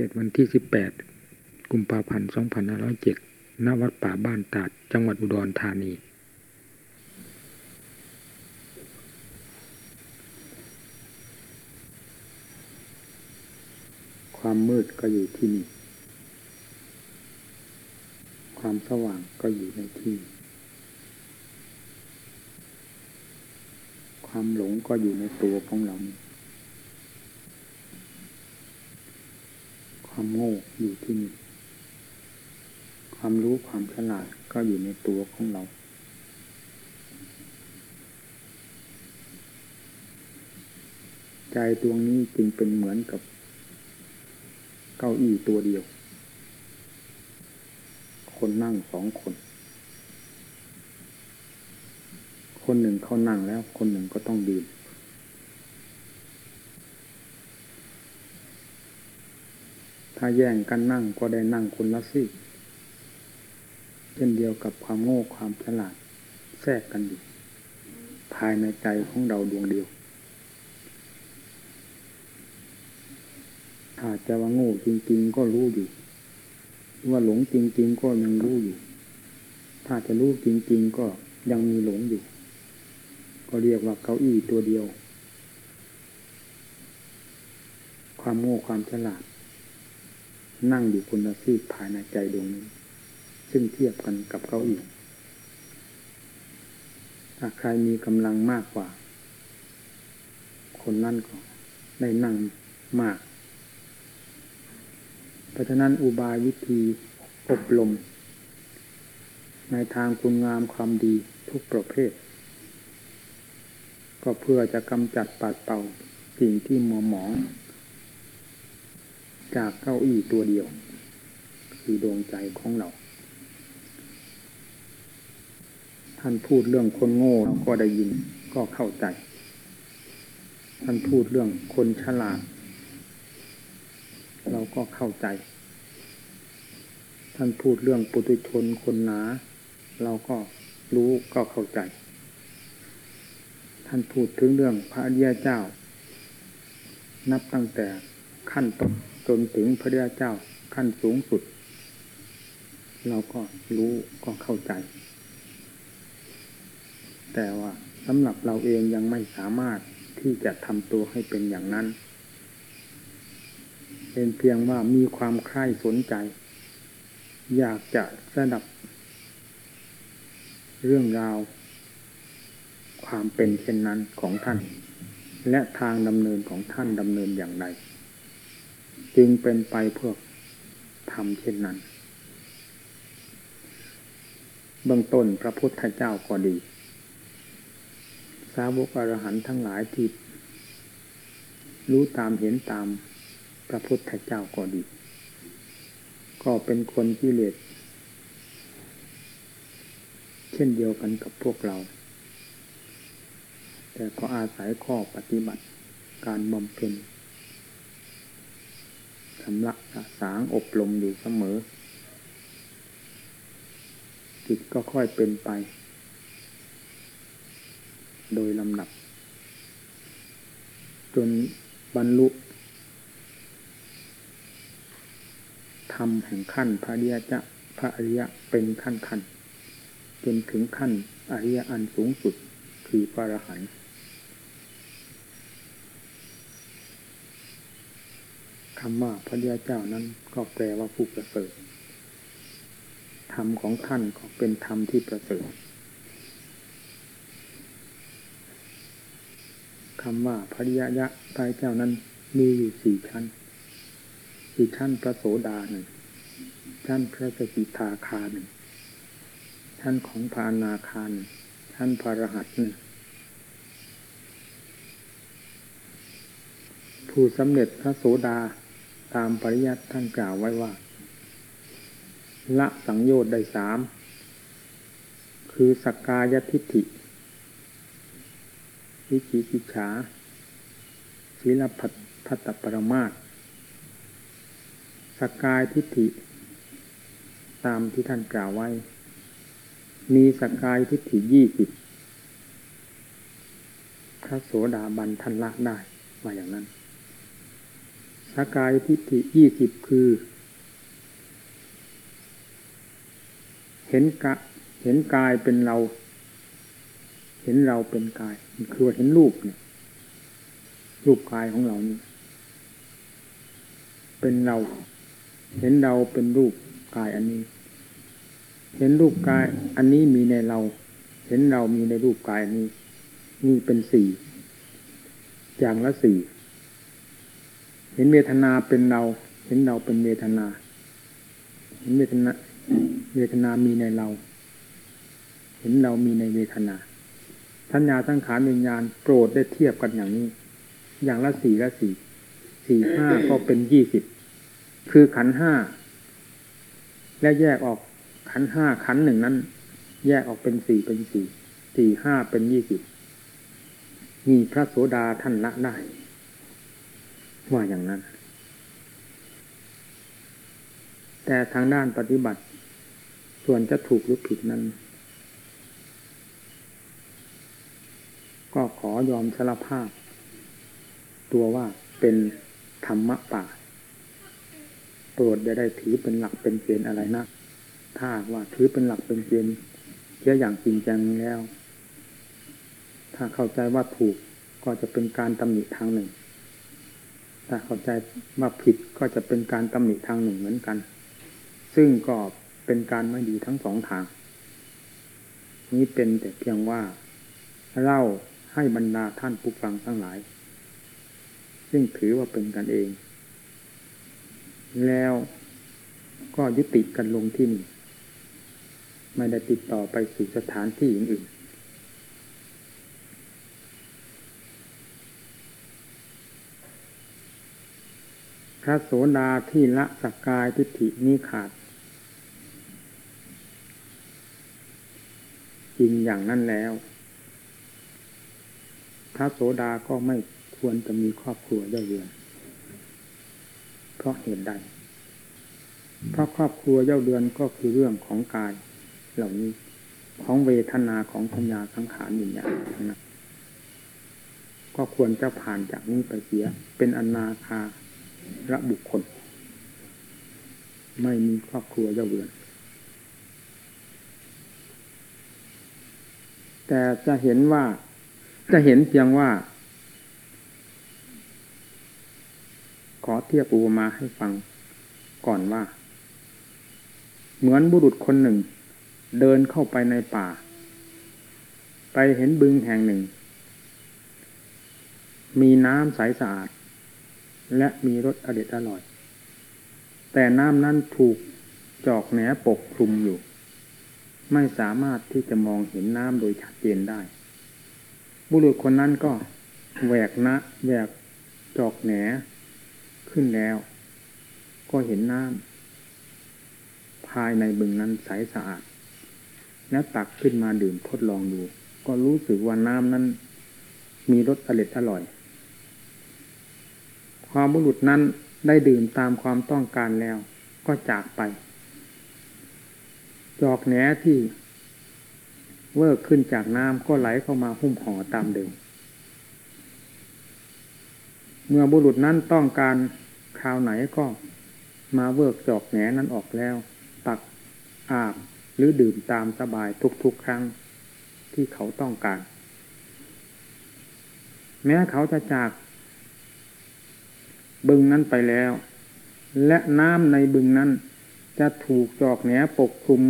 เกิดวันที่ 18 กุมภาพันธ์ 2507 ณ วัดป่าบ้านตาด จังหวัดอุดรธานี ความมืดก็อยู่ที่นี่ ความสว่างก็อยู่ในที่ ความหลงก็อยู่ในตัวของเรา ความโง่อยู่ที่นี่ ความรู้ความฉลาดก็อยู่ในตัวของเรา ใจดวงนี้จึงเป็นเหมือนกับ เก้าอี้ตัวเดียว คนนั่งสองคน คนหนึ่งเขานั่งแล้ว คนหนึ่งก็ต้องยืน ถ้าแย่งกันนั่งก็ได้นั่งคนละซี่เช่นเดียวกับความโง่ความฉลาดแทรกกันอยู่ ภายในใจของเราดวงเดียว ถ้าจะว่าโง่จริง ๆ ก็รู้อยู่ ว่าหลงจริง ๆ ก็ยังรู้อยู่ ถ้าจะรู้จริง ๆ ก็ยังมีหลงอยู่ ก็เรียกว่าเก้าอี้ตัวเดียว ความโง่ความฉลาด นั่งอยู่คนละซีภายในใจดวงนี้ ซึ่งเทียบกันกับเก้าอี้ถ้าใครมีกำลังมากกว่า คนนั่นก็ได้นั่งมาก เพราะฉะนั้นอุบายวิธีอบรม ในทางคุณงามความดีทุกประเภท ก็เพื่อจะกำจัดปัดเป่าสิ่งที่มัวหมอง จากเก้าอี้ตัวเดียว คือดวงใจของเรา ท่านพูดเรื่องคนโง่เราก็ได้ยินก็เข้าใจ ท่านพูดเรื่องคนฉลาด เราก็เข้าใจ ท่านพูดเรื่องปุถุชนคนหนา เราก็รู้ก็เข้าใจ ท่านพูดถึงเรื่องพระอริยเจ้า นับตั้งแต่ขั้นต้น จนถึงพระเจ้าขั้นสูงสุด เราก็รู้ก็เข้าใจ แต่ว่าสำหรับเราเองยังไม่สามารถที่จะทำตัวให้เป็นอย่างนั้น เป็นเพียงว่ามีความใคร่สนใจ อยากจะสดับ เรื่องราว ความเป็นเช่นนั้นของท่าน และทางดำเนินของท่านดำเนินอย่างไร จึงเป็นไปเพื่อทำเช่นนั้น เบื้องต้นพระพุทธเจ้าก็ดี สาวกอรหันทั้งหลายที่รู้ตามเห็นตามพระพุทธเจ้าก็ดี ก็เป็นคนที่เลสเช่นเดียวกันกับพวกเรา แต่ก็อาศัยข้อปฏิบัติการบำเพ็ญ ชำระสางอบรมอยู่เสมอ จิตก็ค่อยเป็นไป โดยลำดับ จนบรรลุธรรมแห่งขั้นพระอริยะพระอริยะเป็นขั้นขั้นจนถึงขั้นอริยะอันสูงสุดคือพระอรหันต์ คำว่าพระยาเจ้านั้นก็แปลว่าผู้ประเสริฐธรรมของท่านก็เป็นธรรมที่ประเสริฐคำว่าพระยายะพระเจ้านั้นมีอยู่สี่ชั้นสี่ชั้นพระโสดาหนึ่งชั้นพระสกิทาคาหนึ่งชั้นของพานาคารชั้นพระรหัสหนึ่งผู้สำเร็จพระโสดา ตามปริยัติท่านกล่าวไว้ว่า ละสังโยชน์ได้สาม คือสกกายทิฏฐิวิจิกิจฉาศีลพัพัตปรมาตสกกายทิฏฐิ ตามที่ท่านกล่าวไว้ มีสกกายทิฏฐิยี่สิบพระโสดาบันทันละได้ว่าอย่างนั้น สกายทิฏฐิยี่สิบคือ เห็นกะเห็นกายเป็นเรา เห็นเราเป็นกาย คือว่าเห็นรูปเนี่ยรูปกายของเรานี่เป็นเรา เห็นเราเป็นรูปกายอันนี้ เห็นรูปกายอันนี้มีในเรา เห็นเรามีในรูปกายนี้ นี่เป็นสี่อย่างละสี่ เห็นเวทนาเป็นเรา เห็นเราเป็นเวทนา เห็นเวทนาเวทนามีในเรา เห็นเรามีในเวทนาทัญญาตั้งขานวิญญาณโปรดได้เทียบกันอย่างนี้ อย่างละสี่ละสี่สี่ห้าก็เป็นยี่สิบคือขันห้าและแยกออกขันห้าขันหนึ่งนั้น แยกออกเป็นสี่เป็นสี่สี่ห้าเป็นยี่สิบมีพระโสดาท่านละได้ ว่าอย่างนั้น แต่ทางด้านปฏิบัติ ส่วนจะถูกหรือผิดนั้น ก็ขอยอมสารภาพ ตัวว่าเป็นธรรมะป่าโปรดจะได้ถือเป็นหลักเป็นเกณฑ์อะไรนะถ้าว่าถือเป็นหลักเป็นเกณฑ์เยอะอย่างจริงจังแล้ว ถ้าเข้าใจว่าถูกก็จะเป็นการตำหนิทางหนึ่ง ถ้าเข้าใจว่าผิดก็จะเป็นการตำหนิทางหนึ่งเหมือนกัน ซึ่งก็เป็นการไม่ดีทั้งสองทาง นี้เป็นแต่เพียงว่าเล่าให้บรรดาท่านผู้ฟังทั้งหลาย ซึ่งถือว่าเป็นกันเอง แล้วก็ยุติกันลงที่นี่ ไม่ได้ติดต่อไปสู่สถานที่อื่นๆ ระโสดาที่ละสกกายทิฏฐินี้ขาด จริงอย่างนั้นแล้ว พระโสดาก็ไม่ควรจะมีครอบครัวเย่าเยือน เพราะเหตุใด เพราะครอบครัวเย่าเดือนก็คือเรื่องของกายเหล่านี้ของเวทนาของปัญญาสังขารวิญญาณนะก็ควรจะผ่านจากนี้ไปเสีย เป็นอนาคา ระบุคคล ไม่มีครอบครัวเย่าเดือน แต่จะเห็นว่าจะเห็นเพียงว่า ขอเทียบอุปมาให้ฟังก่อนว่า เหมือนบุรุษคนหนึ่ง เดินเข้าไปในป่า ไปเห็นบึงแห่งหนึ่ง มีน้ำใสสะอาด และมีรสอเด็ดอร่อย แต่น้ำนั้นถูกจอกแหนปกคลุมอยู่ ไม่สามารถที่จะมองเห็นน้ำโดยชัดเจนได้ บุรุษคนนั้นก็แหวกนะแหวกจอกแหนขึ้นแล้ว ก็เห็นน้ำภายในบึงนั้นใสสะอาด แล้วตักขึ้นมาดื่มทดลองดู ก็รู้สึกว่าน้ำนั้นมีรสอร่อยอร่อย ความบุรุษนั้นได้ดื่มตามความต้องการแล้ว ก็จากไป จอกแหนที่เวิร์กขึ้นจากน้ำก็ไหลเข้ามาหุ้มห่อตามเดิม เมื่อบุรุษนั้นต้องการคราวไหนก็มาเวิร์กจอกแหนนั้นออกแล้ว ตักอาบหรือดื่มตามสบายทุกๆครั้งที่เขาต้องการ แม้เขาจะจาก บึงนั้นไปแล้ว และน้ำในบึงนั้นจะถูกจอกแหนปกคลุม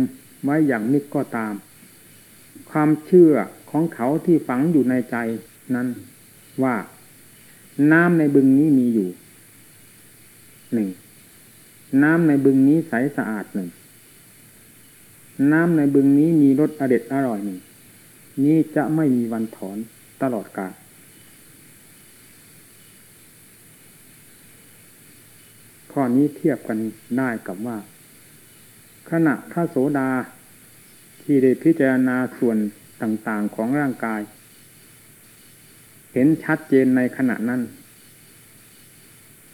ไว้อย่างนิกก็ตาม ความเชื่อของเขาที่ฝังอยู่ในใจนั้นว่าน้ำในบึงนี้มีอยู่หนึ่งน้ำในบึงนี้ใสสะอาดหนึ่งน้ำในบึงนี้มีรสอเด็ดอร่อยหนึ่ง นี้จะไม่มีวันถอนตลอดกาล ข้อนี้เทียบกันได้กับว่า ขณะพระโสดา ที่ได้พิจารณาส่วนต่างๆของร่างกาย เห็นชัดเจนในขณะนั้น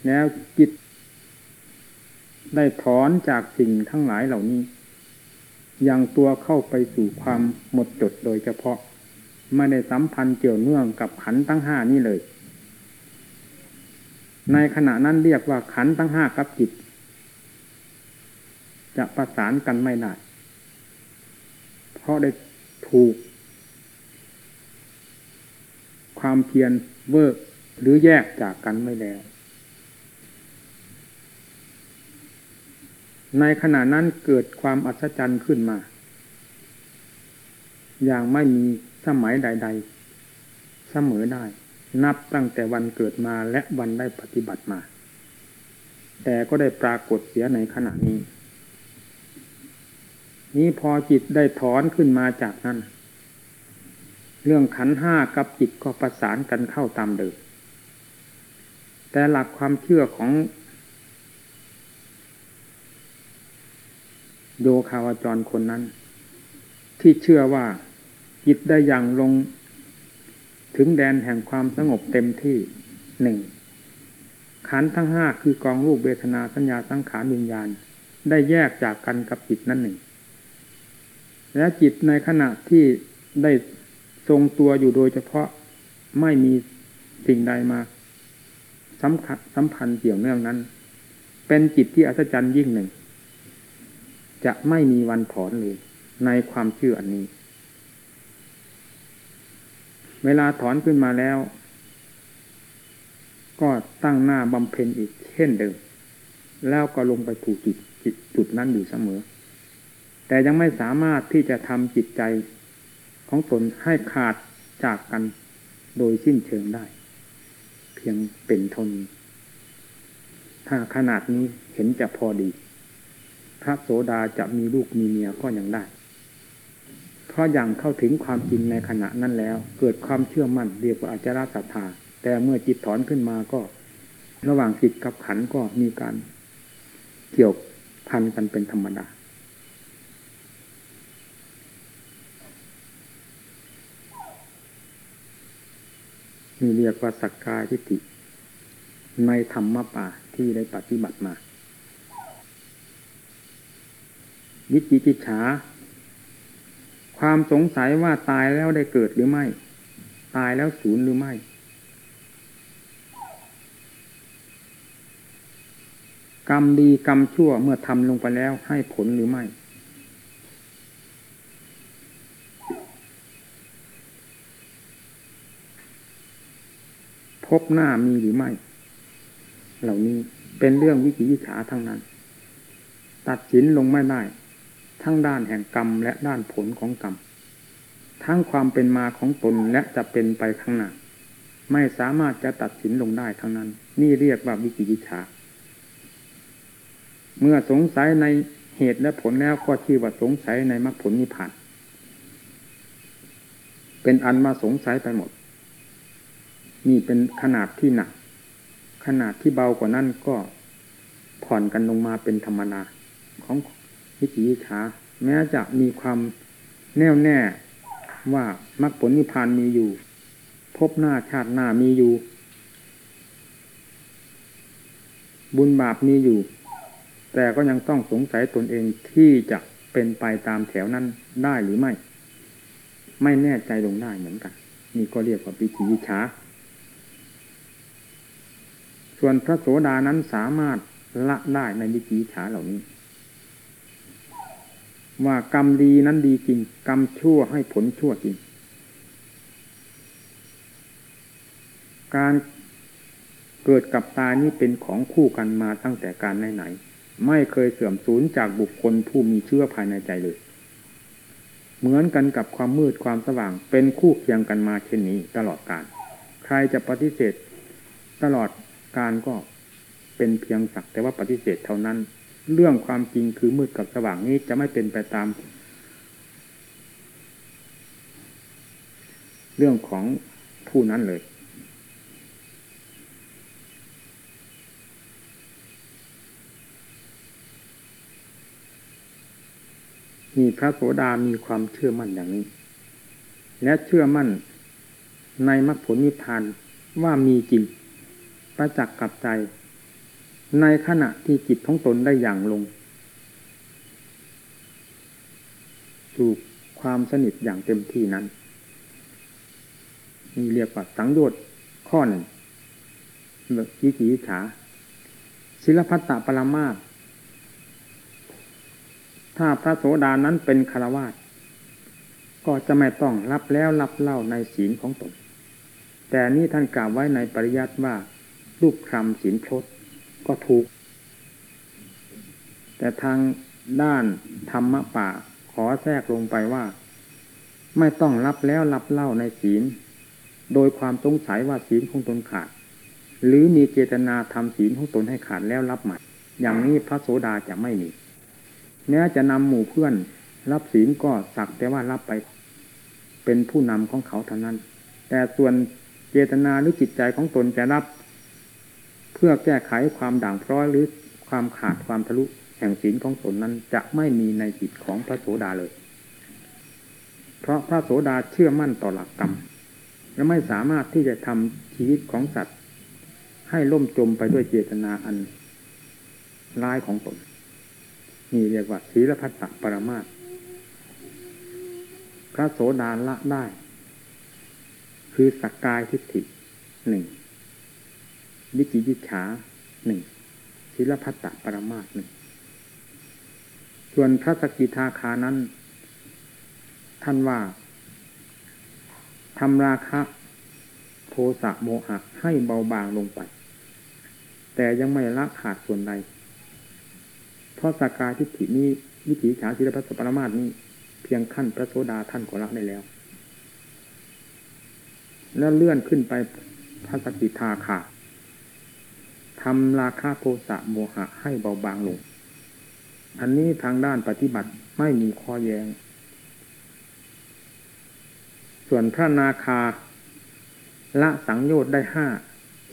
แล้วจิต ได้ถอนจากสิ่งทั้งหลายเหล่านี้ยังตัวเข้าไปสู่ความหมดจดโดยเฉพาะ ไม่ได้สัมพันธ์เกี่ยวเนื่องกับขันตั้งห้านี้เลย ในขณะนั้นเรียกว่าขันทั้งห้ากับจิต จะประสานกันไม่ได้เพราะได้ถูก ความเพียรเวิร์หรือแยกจากกันไม่แล้ว ในขณะนั้นเกิดความอัศจรรย์ขึ้นมา อย่างไม่มีสมัยใด ๆ เสมอได้ นับตั้งแต่วันเกิดมาและวันได้ปฏิบัติมา แต่ก็ได้ปรากฏเสียในขณะนี้ นี้พอจิตได้ถอนขึ้นมาจากนั้น เรื่องขันห้ากับจิตก็ประสานกันเข้าตามเดิม แต่หลักความเชื่อของ โยคาวจรคนนั้น ที่เชื่อว่าจิตได้อย่างลง ถึงแดนแห่งความสงบเต็มที่หนึ่งขันทั้งห้าคือกองรูปเวทนาสัญญาสังขารวิญญาณ ได้แยกจากกันกับจิตนั้นหนึ่ง และจิตในขณะที่ได้ทรงตัวอยู่โดยเฉพาะไม่มีสิ่งใดมาสัมผัสัมพันธ์เกี่ยวเนื่องนั้น เป็นจิตที่อัศจรรย์ยิ่งหนึ่ง จะไม่มีวันถอนเลยในความเชื่ออันนี้ เวลาถอนขึ้นมาแล้ว ก็ตั้งหน้าบำเพ็ญอีกเช่นเดิม แล้วก็ลงไปถูกจิตจิตจุดนั้นอยู่เสมอ แต่ยังไม่สามารถที่จะทำจิตใจของตนให้ขาดจากกันโดยสิ้นเชิงได้ เพียงเป็นทน ถ้าขนาดนี้เห็นจะพอดี พระโสดาจะมีลูกมีเมียก็ยังได้ เพราะอย่างเข้าถึงความจริงในขณะนั้นแล้ว เกิดความเชื่อมั่นเรียกว่าอาจารศรัทธาแต่เมื่อจิตถอนขึ้นมาก็ ระหว่างจิตกับขันก็มีการเกี่ยวพันกันเป็นธรรมดานี่เรียกว่าสักกายทิฏฐิในธรรมป่าที่ได้ปฏิบัติมา วิจิกิจฉา ความสงสัยว่าตายแล้วได้เกิดหรือไม่ ตายแล้วศูนย์หรือไม่ กรรมดีกรรมชั่วเมื่อทำลงไปแล้วให้ผลหรือไม่ พบหน้ามีหรือไม่ เหล่านี้เป็นเรื่องวิจิวิฉาทั้งนั้น ตัดสินลงไม่ได้ ทั้งด้านแห่งกรรมและด้านผลของกรรม ทั้งความเป็นมาของตนและจะเป็นไปข้างหน้า ไม่สามารถจะตัดสินลงได้ทั้งนั้น นี่เรียกว่าวิจิวิชา เมื่อสงสัยในเหตุและผลแล้วก็ชื่อว่าสงสัยในมรรคผลนิพพาน เป็นอันมาสงสัยไปหมด นี่เป็นขนาดที่หนัก ขนาดที่เบากว่านั้นก็ผ่อนกันลงมาเป็นธรรมนาของ วิจิวิชาแม้จะมีความแน่วแน่ว่ามรรคผลนิพพานมีอยู่ พบหน้าชาติหน้ามีอยู่ บุญบาปมีอยู่ แต่ก็ยังต้องสงสัยตนเองที่จะเป็นไปตามแถวนั้นได้หรือไม่ ไม่แน่ใจลงได้เหมือนกัน นี่ก็เรียกว่าปิจิวิชา ส่วนพระโสดานั้นสามารถละได้ในวิจีฉาเหล่านี้ ว่ากรรมดีนั้นดีจริง กรรมชั่วให้ผลชั่วจริง การเกิดกับตายนี้เป็นของคู่กันมาตั้งแต่การไหนๆไม่เคยเสื่อมสูญจากบุคคลผู้มีเชื่อภายในใจเลย เหมือนกันกับความมืดความสว่าง เป็นคู่เคียงกันมาเช่นนี้ตลอดกาลใครจะปฏิเสธ ตลอดการก็เป็นเพียงสักแต่ว่าปฏิเสธเท่านั้น เรื่องความจริงคือมืดกับสว่างนี้จะไม่เป็นไปตาม เรื่องของผู้นั้นเลย มีพระโสดามีความเชื่อมั่นอย่างนี้ และเชื่อมั่นในมรรคผลนิพพานว่ามีจริงประจักษ์กับใจ ในขณะที่จิตของตนได้อย่างลง สู่ความสนิทอย่างเต็มที่นั้นมีเรียกว่าสังโยชน์ข้อหนึ่งวิจิฉาศิลพัตตปรมาตถ้าพระโสดานั้นเป็นคารวาสก็จะไม่ต้องรับแล้วรับเล่าในศีลของตน แต่นี่ท่านกล่าวไว้ในปริยัติว่ารูปคำศีลพด ก็ถูก แต่ทางด้านธรรมะป่าขอแทรกลงไปว่า ไม่ต้องรับแล้วรับเล่าในศีล โดยความสงสัยว่าศีลของตนขาด หรือมีเจตนาทำศีลของตนให้ขาดแล้วรับใหม่ อย่างนี้พระโสดาจะไม่มีแม้จะนำหมู่เพื่อน รับศีลก็สักแต่ว่ารับไป เป็นผู้นำของเขาเท่านั้น แต่ส่วนเจตนาหรือจิตใจของตนจะรับ เพื่อแก้ไขความด่างพร้อยหรือความขาดความทะลุแห่งศีลของตนนั้นจะไม่มีในจิตของพระโสดาเลย เพราะพระโสดาเชื่อมั่นต่อหลักกรรม และไม่สามารถที่จะทำชีวิตของสัตว์ ให้ล่มจมไปด้วยเจตนาอันร้ายของตนนี่เรียกว่าศีลพัตตปรมาตพระโสดาละได้ คือสักกายทิฏฐิหนึ่ง วิจิจิฉาหนึ่งศีลพัตตปรมาตหนึ่งส่วนพระสกิทาคานั้น ท่านว่าทำราคะ โทสะโมหะให้เบาบางลงไป แต่ยังไม่ละขาดส่วนใดเพราะสากาทิฏฐินี้วิถีฉาศิลปสปรมาตนี้ เพียงขั้นพระโสดาท่านก็ละได้แล้ว แล้วเลื่อนขึ้นไปพระสกิทาคา ทำราคาโทสะโมหะให้เบาบางลง อันนี้ทางด้านปฏิบัติไม่มีข้อแยง้ง ส่วนพระนาคาละสังโยชน์ได้ห้า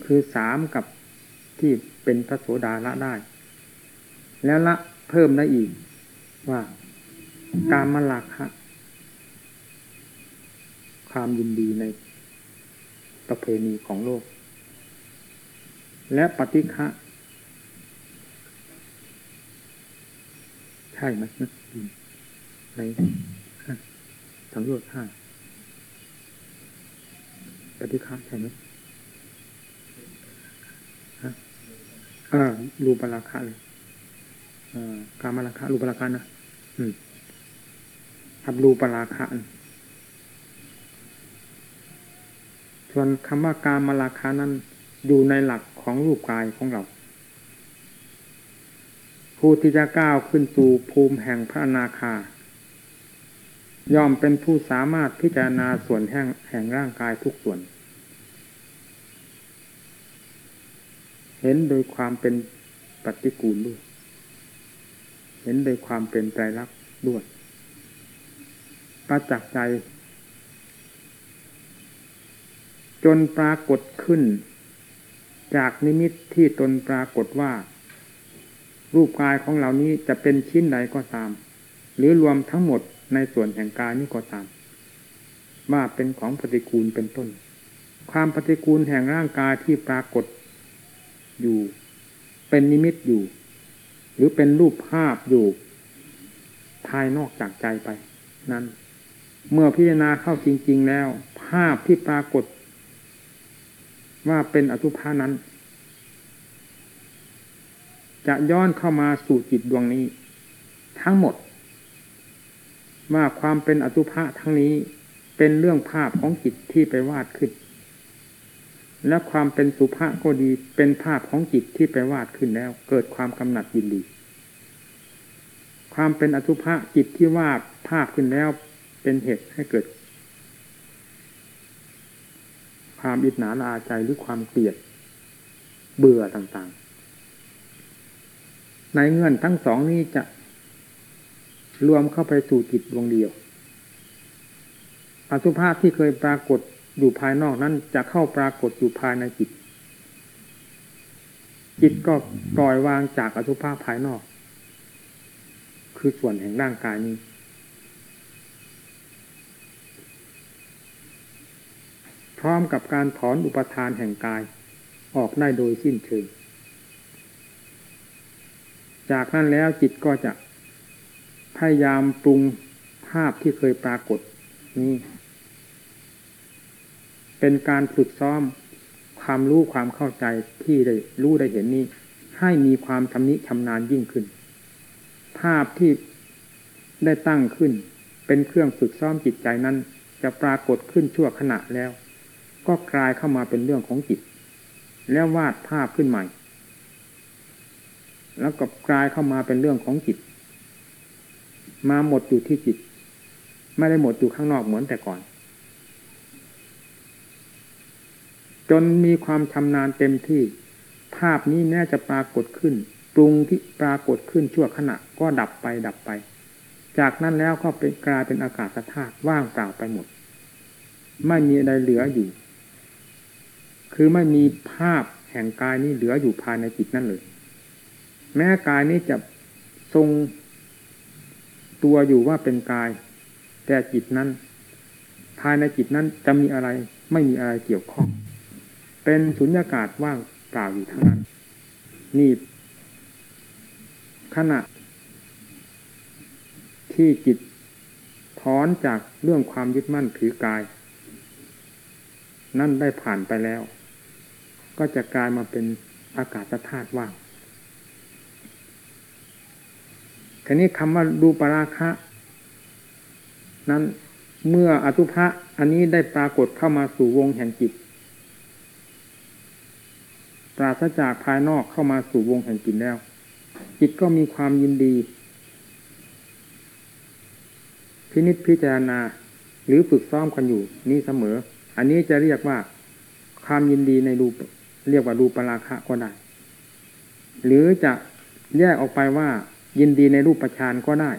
คือสามกับที่เป็นพระโสดาละได้ แล้วละเพิ่มได้อีกว่าการมลักคะความยินดีในประเพณีของโลก และปฏิฆะใช่ไหมในสังโยชน์ห้าปฏิฆะใช่ไหมฮะอ่ารูปราคะเลยกามาราคะรูปราคะนะอืมอับรูปราคะส่วนคำว่าการมาราคานั้นอยู่ในหลัก ของรูปกายของเรา ผู้ที่จะก้าวขึ้นสู่ภูมิแห่งพระนาคา ย่อมเป็นผู้สามารถพิจารณาส่วนแห่งแห่งร่างกายทุกส่วน เห็นโดยความเป็นปฏิกูลด้วย เห็นโดยความเป็นใจรักด้วยประจักษ์ใจจนปรากฏขึ้น จากนิมิตที่ตนปรากฏว่า รูปกายของเหล่านี้จะเป็นชิ้นใดก็ตาม หรือรวมทั้งหมดในส่วนแห่งกายนี้ก็ตาม ว่าเป็นของปฏิกูลเป็นต้น ความปฏิกูลแห่งร่างกายที่ปรากฏอยู่ เป็นนิมิตอยู่ หรือเป็นรูปภาพอยู่ ภายนอกจากใจไป นั้น เมื่อพิจารณาเข้าจริง ๆ แล้ว ภาพที่ปรากฏ ว่าเป็นอสุภานั้น จะย้อนเข้ามาสู่จิตดวงนี้ ทั้งหมด ว่าความเป็นอสุภะทั้งนี้เป็นเรื่องภาพของจิตที่ไปวาดขึ้น และความเป็นสุภาก็ดีเป็นภาพของจิตที่ไปวาดขึ้นแล้ว เกิดความกำหนัดยินดี ความเป็นอสุภะจิตที่วาดภาพขึ้นแล้วเป็นเหตุให้เกิด ความอิจฉาลาใจหรือความเกลียดเบื่อต่างๆ ในเงื่อนทั้งสองนี้จะรวมเข้าไปสู่จิตดวงเดียว อสุภะที่เคยปรากฏอยู่ภายนอกนั้นจะเข้าปรากฏอยู่ภายในจิต จิตก็ปล่อยวางจากอสุภะภายนอก คือส่วนแห่งร่างกายนี้ พร้อมกับการถอนอุปทานแห่งกาย ออกได้โดยสิ้นเชิง จากนั้นแล้วจิตก็จะพยายามปรุงภาพที่เคยปรากฏนี้เป็นการฝึกซ้อมความรู้ความเข้าใจที่ได้รู้ได้เห็นนี้ ให้มีความชำนิชำนาญยิ่งขึ้น ภาพที่ได้ตั้งขึ้น เป็นเครื่องฝึกซ้อมจิตใจนั้น จะปรากฏขึ้นชั่วขณะแล้ว ก็กลายเข้ามาเป็นเรื่องของจิต แล้ววาดภาพขึ้นใหม่ แล้วก็กลายเข้ามาเป็นเรื่องของจิต มาหมดอยู่ที่จิต ไม่ได้หมดอยู่ข้างนอกเหมือนแต่ก่อน จนมีความชำนาญเต็มที่ ภาพนี้แม้จะปรากฏขึ้น ปรุงที่ปรากฏขึ้นชั่วขณะ ก็ดับไปดับไป จากนั้นแล้วก็เป็นกลายเป็นอากาศธาตุว่างเปล่าไปหมดไม่มีอะไรเหลืออยู่ คือไม่มีภาพแห่งกายนี้เหลืออยู่ภายในจิตนั่นเลย แม้กายนี้จะทรงตัวอยู่ว่าเป็นกาย แต่จิตนั้น ภายในจิตนั้นจะมีอะไรไม่มีอะไรเกี่ยวข้อง เป็นสุญญากาศว่างเปล่าอยู่ทั้งนั้น นี่ขณะ ที่จิตถอนจากเรื่องความยึดมั่นถือกาย นั่นได้ผ่านไปแล้ว ก็จะกลายมาเป็นอากาศธาตุว่างทีนี้คำว่าดูปราคะ นั้นเมื่ออสุภะอันนี้ได้ปรากฏเข้ามาสู่วงแห่งจิต ปราศจากภายนอกเข้ามาสู่วงแห่งจิตแล้ว จิตก็มีความยินดี พินิจพิจารณาหรือฝึกซ้อมกันอยู่นี่เสมอ อันนี้จะเรียกว่าความยินดีในรูป เรียกว่ารูปราคะก็ได้ หรือจะแยกออกไปว่า ยินดีในรูปประชานก็ได้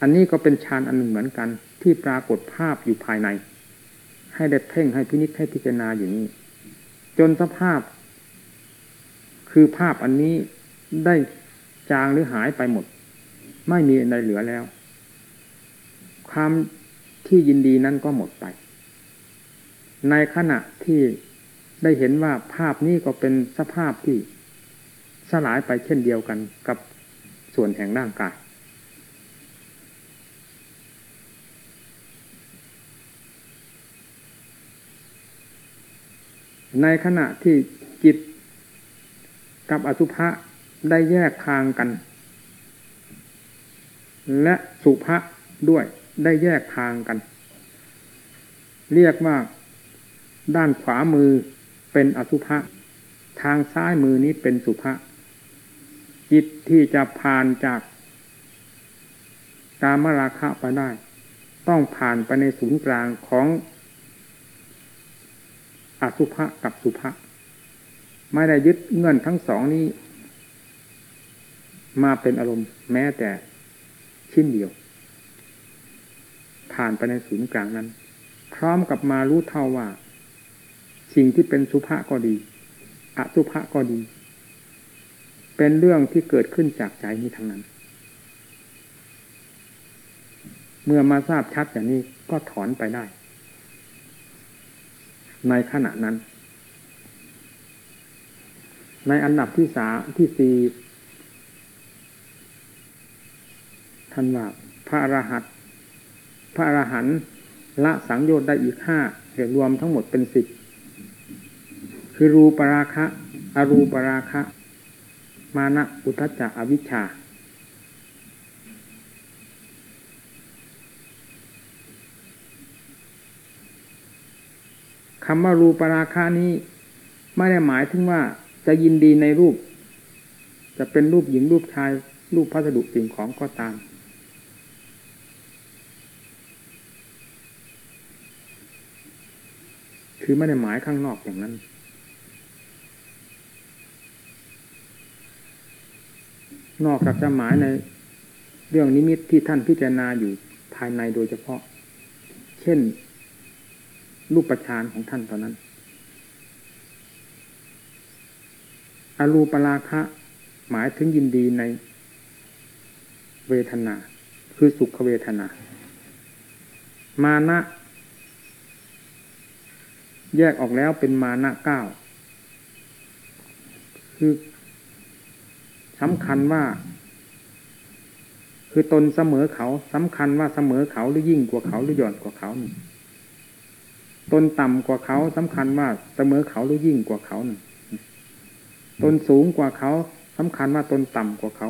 อันนี้ก็เป็นฌานอันหนึ่งเหมือนกัน ที่ปรากฏภาพอยู่ภายใน ให้ได้เพ่งให้พินิจให้พิจารณาอยู่นี้ จนสภาพ คือภาพอันนี้ได้จางหรือหายไปหมด ไม่มีอะไรเหลือแล้ว ความที่ยินดีนั้นก็หมดไป ในขณะที่ ได้เห็นว่าภาพนี้ก็เป็นสภาพที่สลายไปเช่นเดียวกันกับส่วนแห่งร่างกาย ในขณะที่จิตกับอสุภะได้แยกทางกัน และสุภะด้วยได้แยกทางกัน เรียกว่าด้านขวามือ เป็นอสุภะทางซ้ายมือนี้เป็นสุภะจิตที่จะผ่านจากกามราคะไปได้ ต้องผ่านไปในศูนย์กลางของอสุภะกับสุภะไม่ได้ยึดเงื่อนทั้งสองนี้ มาเป็นอารมณ์แม้แต่ชิ้นเดียว ผ่านไปในศูนย์กลางนั้น พร้อมกับมารู้เท่าว่า สิ่งที่เป็นสุภะก็ดีอสุภะก็ดี เป็นเรื่องที่เกิดขึ้นจากใจนี้ทั้งนั้น เมื่อมาทราบชัดอย่างนี้ก็ถอนไปได้ ในขณะนั้น ในอันดับที่สาที่สี่ท่านว่าพระอรหันต์พระอรหันละสังโยชน์ได้อีกห้าเรียรวมทั้งหมดเป็นสิบ คือรูปราคะ อรูปราคะ มานะอุทจจะอวิชชา คำว่ารูปราคานี้ ไม่ได้หมายถึงว่าจะยินดีในรูป จะเป็นรูปหญิงรูปชาย รูปพัสดุสิ่งของก็ตามคือไม่ได้หมายข้างนอกอย่างนั้น นอกจากจะหมายในเรื่องนิมิตที่ท่านพิจารณาอยู่ภายในโดยเฉพาะ เช่น รูปประชานของท่านตอนนั้น อรูปราคะหมายถึงยินดีในเวทนา คือสุขเวทนา มานะ แยกออกแล้วเป็นมานะเก้าคือ สำคัญว่า คือตนเสมอเขาสำคัญว่าเสมอเขาหรือยิ่งกว่าเขาหรือหย่อนกว่าเขานี่ตนต่ำกว่าเขาสำคัญว่าเสมอเขาหรือยิ่งกว่าเขานึ่ตนสูงกว่าเขาสำคัญว่าตนต่ำกว่าเขา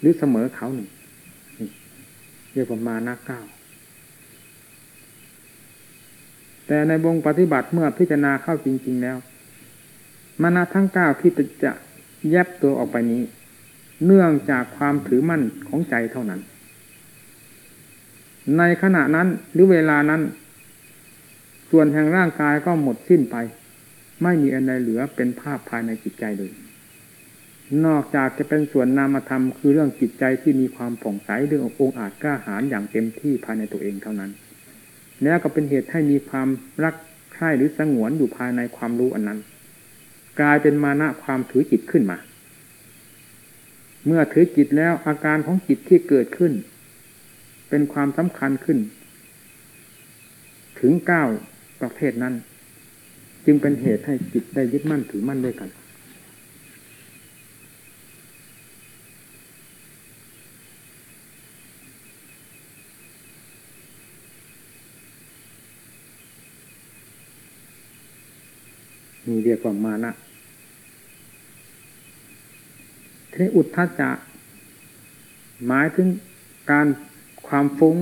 หรือเสมอเขาหนึ่งเรียกว่ามานาเก้าแต่ในวงปฏิบัติเมื่อพิจารณาเข้าจริง ๆ แล้ว มานาทั้งเก้าที่จะ แยบตัวออกไปนี้ เนื่องจากความถือมั่นของใจเท่านั้น ในขณะนั้นหรือเวลานั้น ส่วนแห่งร่างกายก็หมดสิ้นไป ไม่มีอะไรเหลือเป็นภาพภายในจิตใจเลย นอกจากจะเป็นส่วนนามธรรมคือเรื่องจิตใจที่มีความผ่องใสเรื่ององค์อาจกล้าหาญอย่างเต็มที่ภายในตัวเองเท่านั้น แล้วก็เป็นเหตุให้มีความรักใคร่หรือสงวนอยู่ภายในความรู้อันนั้น กลายเป็นมานะความถือจิตขึ้นมา เมื่อถือจิตแล้วอาการของจิตที่เกิดขึ้น เป็นความสำคัญขึ้น ถึงเก้าประเภทนั้น จึงเป็นเหตุให้จิตได้ยึดมั่นถือมั่นด้วยกันนี่เรียกว่ามานะ ทีอุทธัจจะ หมายถึงการความฟุ้ง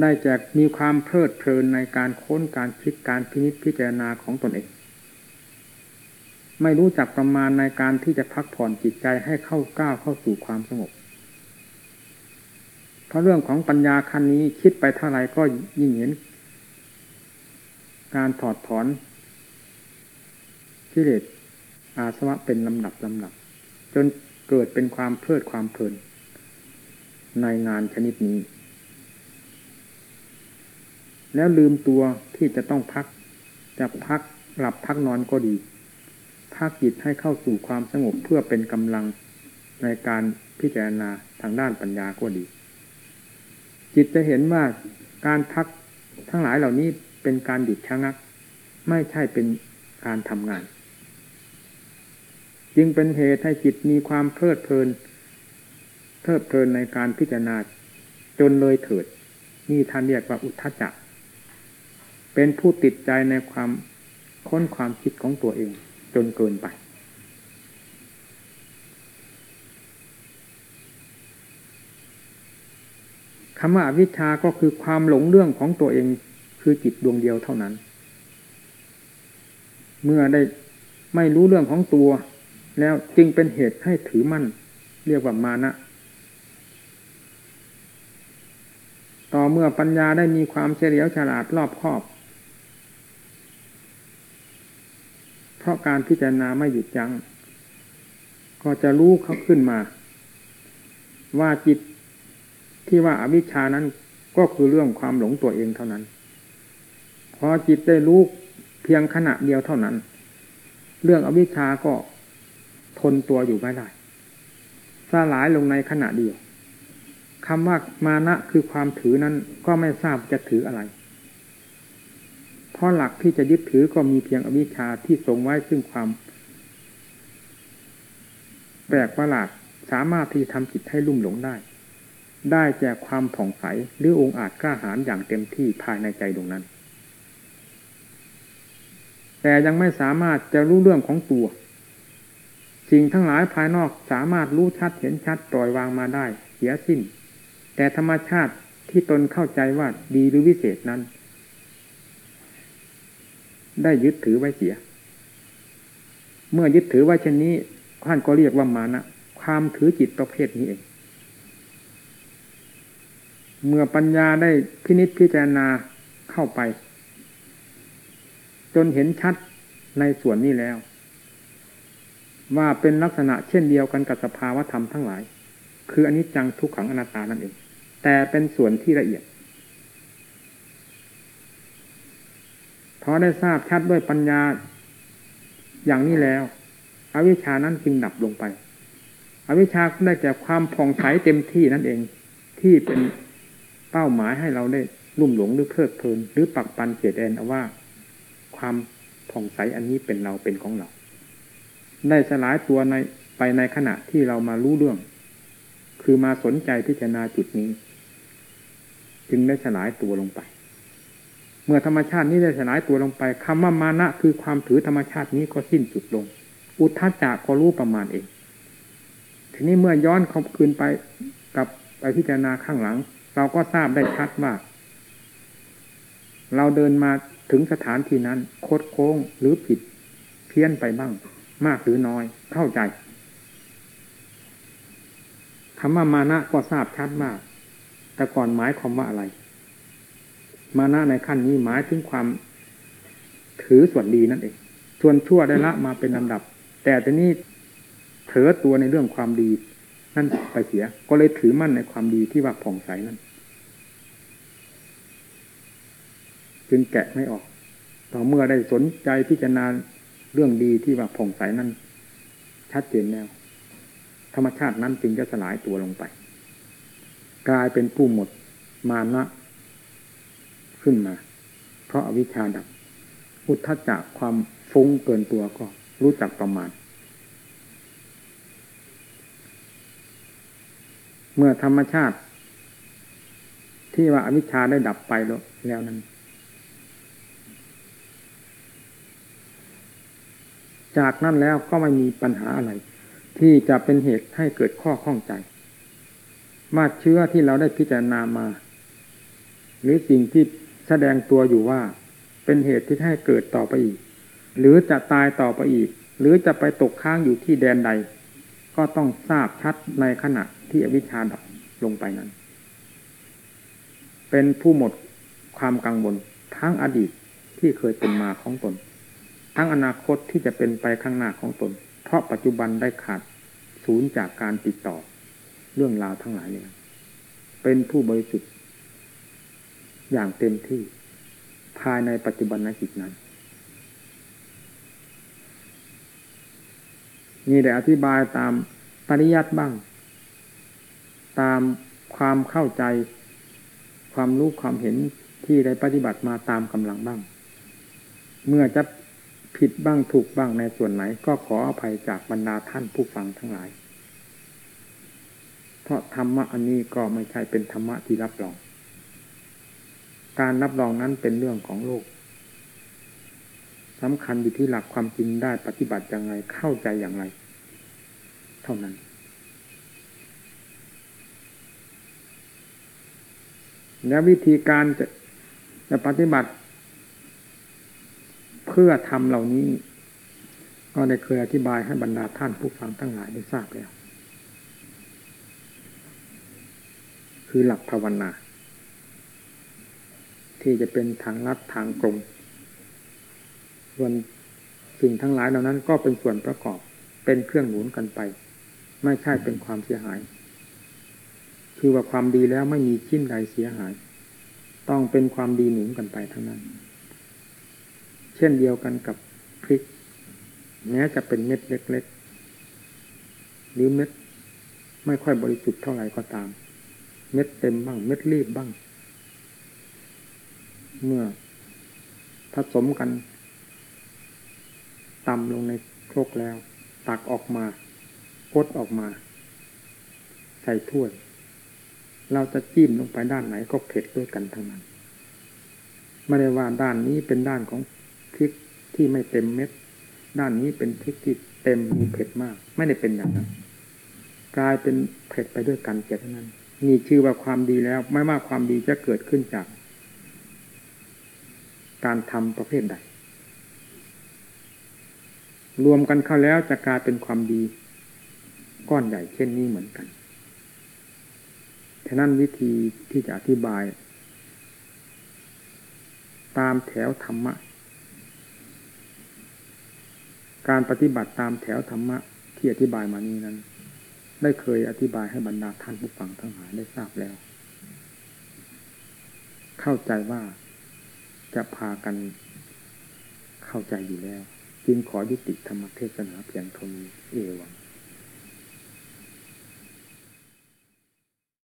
ได้แจกมีความเพลิดเพลินในการค้นการคิดการพินิจพิจารณาของตนเอง ไม่รู้จักประมาณในการที่จะพักผ่อนจิตใจให้เข้าก้าวเข้าสู่ความสงบเพราะเรื่องของปัญญาคันนี้คิดไปเท่าไรก็ยิ่งเห็น การถอดถอนกิเลส อาสวะเป็นลำดับลำดับ จนเกิดเป็นความเพลิดความเพลิน ในงานชนิดนี้ แล้วลืมตัวที่จะต้องพัก จะพักหลับพักนอนก็ดีพักจิตให้เข้าสู่ความสงบเพื่อเป็นกำลังในการพิจารณาทางด้านปัญญาก็ดี จิตจะเห็นว่าการพักทั้งหลายเหล่านี้เป็นการหยุดชะงัก ไม่ใช่เป็นการทำงาน จึงเป็นเหตุให้จิตมีความเพลิดเพลิน เพลิดเพลินในการพิจารณาจนเลยเถิด นี่ท่านเรียกว่าอุทธจักเป็นผู้ติดใจในความค้นความคิดของตัวเอง จนเกินไป คำว่าวิชาก็คือความหลงเรื่องของตัวเองคือจิตดวงเดียวเท่านั้น เมื่อได้ไม่รู้เรื่องของตัว แล้วจึงเป็นเหตุให้ถือมั่น เรียกว่ามานะ ต่อเมื่อปัญญาได้มีความเฉลียวฉลาดรอบคอบ เพราะการพิจารณาไม่หยุดยัง้ง ก็จะรู้เขาขึ้นมา ว่าจิตที่ว่าอาวิชานั้นก็คือเรื่องความหลงตัวเองเท่านั้น พอจิตได้รู้เพียงขณะเดียวเท่านั้น เรื่องอวิชชาก็ ทนตัวอยู่ไม่ได้สลายลงในขณะเดียวคำว่ามานะคือความถือนั้นก็ไม่ทราบจะถืออะไรเพราะหลักที่จะยึดถือก็มีเพียงอวิชชาที่ทรงไว้ซึ่งความแปลกประหลาดสามารถที่ทำจิตให้ลุ่มหลงได้ ได้แจกความผ่องใสหรือองค์อาจกล้าหาญอย่างเต็มที่ภายในใจดวงนั้น แต่ยังไม่สามารถจะรู้เรื่องของตัว สิ่งทั้งหลายภายนอกสามารถรู้ชัดเห็นชัดปล่อยวางมาได้ เสียสิ้น แต่ธรรมชาติที่ตนเข้าใจว่าดีหรือวิเศษนั้น ได้ยึดถือไว้เสีย เมื่อยึดถือไว้เช่นนี้ท่านก็เรียกว่ามานะความถือจิตประเภทนี้เอง เมื่อปัญญาได้พินิจพิจารณาเข้าไป จนเห็นชัดในส่วนนี้แล้ว ว่าเป็นลักษณะเช่นเดียวกันกับสภาวธรรมทั้งหลาย คืออนิจจังทุกขังอนัตตานั่นเอง แต่เป็นส่วนที่ละเอียดพอได้ทราบชัดด้วยปัญญาอย่างนี้แล้ว อวิชานั้นจึงดับลงไป อวิชาได้แก่ความผ่องใสเต็มที่นั่นเอง ที่เป็นเป้าหมายให้เราได้ลุ่มหลงหรือเพลิดเพลิน หรือปักปันเกียดแอนเอาว่า ความผ่องใสอันนี้เป็นเราเป็นของเรา ได้สลายตัวในไปในขณะที่เรามารู้เรื่อง คือมาสนใจพิจารณาจุดนี้ จึงได้สลายตัวลงไป เมื่อธรรมชาตินี้ได้สลายตัวลงไปคำว่ามานะคือความถือธรรมชาตินี้ก็สิ้นสุดลง อุทธัจจะก็รู้ประมาณเอง ทีนี้เมื่อย้อนเข้าคืนไปกับไปพิจารณาข้างหลัง เราก็ทราบได้ชัดว่า เราเดินมาถึงสถานที่นั้น โคดโค้งหรือผิดเพี้ยนไปบ้าง มากหรือน้อย เข้าใจคำว่ามานะก็ทราบชัดมาก แต่ก่อนหมายความว่าอะไร มานะในขั้นนี้หมายถึงความ ถือส่วนดีนั่นเอง ส่วนชั่วได้ละมาเป็นลำดับ แต่ทีนี้เถอตัวในเรื่องความดี นั่นไปเสีย ก็เลยถือมั่นในความดีที่ว่าผ่องใสนั้นจึงแกะไม่ออก ต่อเมื่อได้สนใจพิจารณา เรื่องดีที่ว่าผ่องใสนั้นชัดเจนแล้ว ธรรมชาตินั้นจึงจะสลายตัวลงไป กลายเป็นผู้หมดมานะขึ้นมา เพราะอาวิชชาดับพุทธจักความฟุ้งเกินตัวก็รู้จักประมาณ เมื่อธรรมชาติ ที่ว่าอวิชชาได้ดับไปแล้วนั้น จากนั้นแล้วก็ไม่มีปัญหาอะไร ที่จะเป็นเหตุให้เกิดข้อข้องใจ มาเชื้อที่เราได้พิจารณามา หรือสิ่งที่แสดงตัวอยู่ว่า เป็นเหตุที่ให้เกิดต่อไปอีก หรือจะตายต่อไปอีก หรือจะไปตกค้างอยู่ที่แดนใด ก็ต้องทราบชัดในขณะที่อวิชชาดับลงไปนั้น เป็นผู้หมดความกังวลทั้งอดีตที่เคยเป็นมาของตน ทั้งอนาคตที่จะเป็นไปข้างหน้าของตน เพราะปัจจุบันได้ขาดศูนย์จากการติดต่อ เรื่องราวทั้งหลายเนี่ยเป็นผู้บริสุทธิ์ อย่างเต็มที่ภายในปัจจุบันนจิตนั้นนี่ได้อธิบายตามปริยัติบ้าง ตามความเข้าใจ ความรู้ความเห็นที่ได้ปฏิบัติมาตามกำลังบ้าง เมื่อจะ ผิดบ้างถูกบ้างในส่วนไหน ก็ขออภัยจากบรรดาท่านผู้ฟังทั้งหลาย เพราะธรรมะอันนี้ก็ไม่ใช่เป็นธรรมะที่รับรอง การรับรองนั้นเป็นเรื่องของโลกสำคัญอยู่ที่หลักความจริงได้ปฏิบัติอย่างไรเข้าใจอย่างไร เท่านั้น และวิธีการจะจะปฏิบัติ เพื่อทำเหล่านี้ ก็ได้เคยอธิบายให้บรรดาท่านผู้ฟังทั้งหลายได้ทราบแล้ว คือหลักภาวนา ที่จะเป็นทางลัดทางกลมส่วนสิ่งทั้งหลายเหล่านั้นก็เป็นส่วนประกอบเป็นเครื่องหนุนกันไป ไม่ใช่เป็นความเสียหาย คือว่าความดีแล้วไม่มีชิ้นใดเสียหาย ต้องเป็นความดีหนุนกันไปทั้งนั้น ช่นเดียวกันกับพริก แม้จะเป็นเม็ดเล็กๆหรือเม็ดไม่ค่อยบริสุทธิ์เท่าไหร่ก็ตาม เม็ดเต็มบ้าง เม็ดรีบบ้าง เมื่อผสมกันตำลงในโครกแล้ว ตักออกมาพดออกมา ใส่ถ้วย เราจะจิ้มลงไปด้านไหนก็เผ็ดด้วยกันทั้งนั้นไม่ได้ว่าด้านนี้เป็นด้านของ พริกที่ไม่เต็มเม็ด ด้านนี้เป็นพริกที่เต็มมีเผ็ดมาก ไม่ได้เป็นอย่างนั้นกลายเป็นเผ็ดไปด้วยกันแก่ทั้งนั้นนี่ชื่อว่าความดีแล้ว ไม่ว่าความดีจะเกิดขึ้นจาก การทำประเภทใด รวมกันเข้าแล้วจะกลายเป็นความดี ก้อนใหญ่เช่นนี้เหมือนกันฉะนั้นวิธีที่จะอธิบาย ตามแถวธรรมะ การปฏิบัติตามแถวธรรมะที่อธิบายมานี้นั้น ได้เคยอธิบายให้บรรดาท่านผู้ฟังทั้งหลายได้ทราบแล้ว เข้าใจว่าจะพากันเข้าใจอยู่แล้ว จึงขอยุติธรรมเทศนาเพียงเท่านี้เอวัง